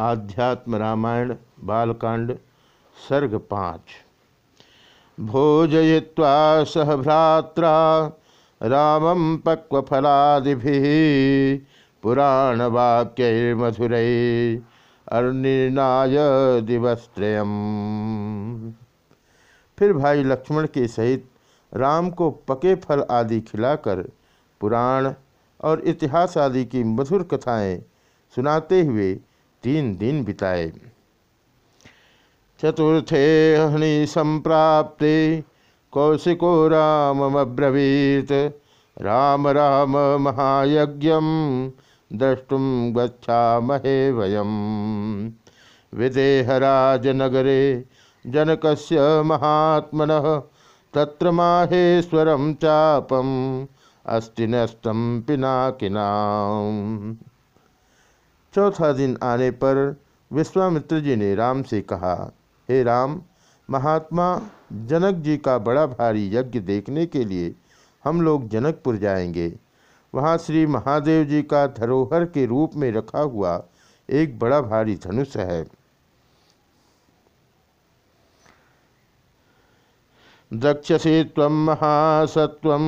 आध्यात्म रामायण, बालकांड, सर्ग पाँच। भोजय्वा सह भ्रात्रा, रामं पक्वफलादिभिः पुराणवाक्यैर्मधुरै अर्निर्नाय दिवस्त्रयम्। फिर भाई लक्ष्मण के सहित राम को पके फल आदि खिलाकर पुराण और इतिहास आदि की मधुर कथाएँ सुनाते हुए तीन दिन बिताए। चतुर्थे हणि संप्राप्ते, कौशिको रामब्रवीत राम राम महायज्ञ द्रष्टुम गच्छामहे वयम। विदेहराज विदेहराजनगरे जनकस्य महात्मन तत्र माहेश्वरम चापम, अस्ति नस्तम पिनाकिना चौथा दिन आने पर विश्वामित्र जी ने राम से कहा, हे राम, महात्मा जनक जी का बड़ा भारी यज्ञ देखने के लिए हम लोग जनकपुर जाएँगे। वहाँ श्री महादेव जी का धरोहर के रूप में रखा हुआ एक बड़ा भारी धनुष है। दक्षसे तम महासत्व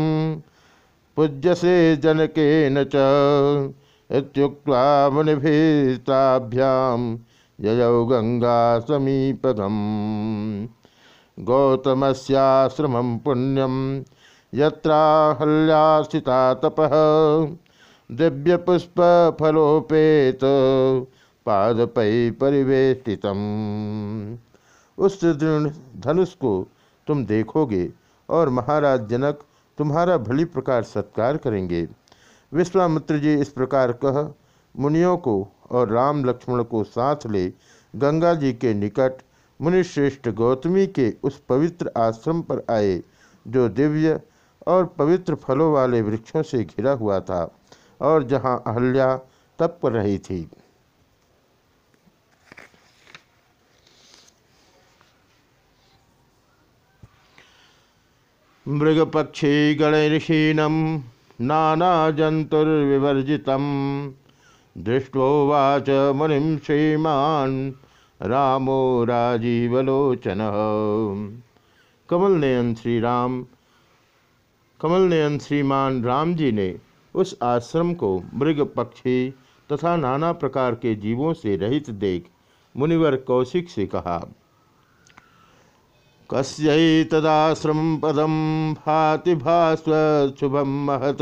पूज्यसे जनकेन च। इत्युक्त्वा मुनिभिस्ताभ्यां ययौ गंगा समीपगम गौतमस्याश्रमं पुण्यम यत्राहल्यास्थिता तपः, दिव्यपुष्पफलोपेत पादपै परिवेष्टितम्। उस धनुष को तुम देखोगे और महाराज जनक तुम्हारा भली प्रकार सत्कार करेंगे। विश्वामित्र जी इस प्रकार कह, मुनियों को और राम लक्ष्मण को साथ ले गंगा जी के निकट मुनिश्रेष्ठ गौतमी के उस पवित्र आश्रम पर आए, जो दिव्य और पवित्र फलों वाले वृक्षों से घिरा हुआ था और जहाँ अहल्या तप रही थी। मृगपक्षी गणऋषीणम नानाजन्तुर्विवर्जितं दृष्टोवाच मुनि श्रीमान रामो राजीवलोचन। कमल नयन श्री राम कमल नयन श्रीमान राम जी ने उस आश्रम को मृग पक्षी तथा नाना प्रकार के जीवों से रहित देख मुनिवर कौशिक से कहा कस्यैतदाश्रम पदम भाति भास्व शुभम महत।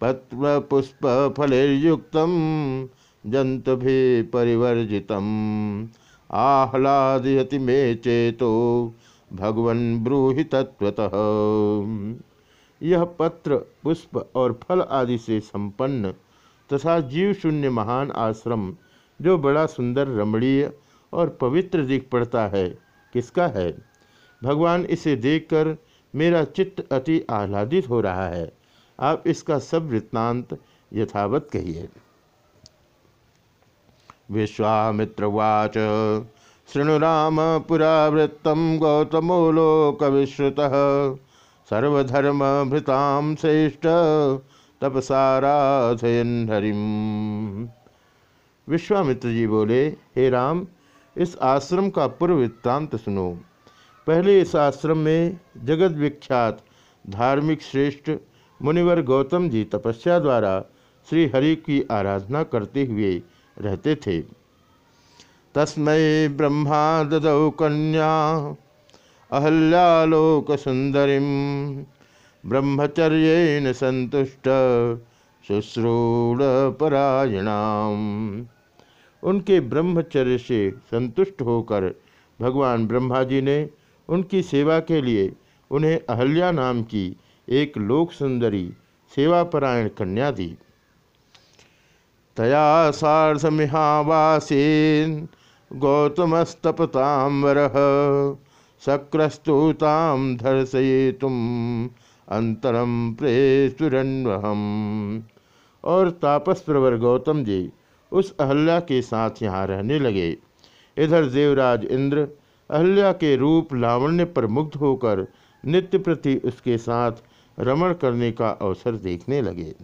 पत्र पुष्प फलयुक्त जंतु भी परिवर्जित आह्लादयति मे चेतो भगवन ब्रूहि तत्वतः यह पत्र पुष्प और फल आदि से संपन्न तथा जीव शून्य महान आश्रम, जो बड़ा सुंदर, रमणीय और पवित्र दिख पड़ता है। किसका है? भगवान इसे देखकर मेरा चित्त अति आह्लादित हो रहा है। आप इसका सब वृत्तांत यथावत कहिए। विश्वामित्रवाच। शृणुराम पुरावृत्तम गौतमो लोक विश्रुत सर्वधर्म भृताम श्रेष्ठ तपसाराधयन हरिम। विश्वामित्र जी बोले, हे राम इस आश्रम का पूर्व वृत्तांत सुनो। पहले इस आश्रम में जगत विख्यात धार्मिक श्रेष्ठ मुनिवर गौतम जी तपस्या द्वारा श्री हरि की आराधना करते हुए रहते थे। तस्मय ब्रह्मा ददौ कन्या, अहल्यालोक सुंदरी ब्रह्मचर्य संतुष्ट शुश्रूढ़ परायणाम उनके ब्रह्मचर्य से संतुष्ट होकर भगवान ब्रह्मा जी ने उनकी सेवा के लिए उन्हें अहल्या नाम की एक लोक सुंदरी सेवापरायण कन्या दी। तया सार्धमिहावासीन गौतमस्तपतांबर सक्रस्तुताम धर्षये तुम अंतरम प्रेसुरन्वहम और तापस प्रवर गौतम जी उस अहल्या के साथ यहाँ रहने लगे। इधर देवराज इंद्र अहल्या के रूप लावण्य पर मुग्ध होकर नित्य प्रति उसके साथ रमण करने का अवसर देखने लगे।